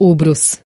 Ubros.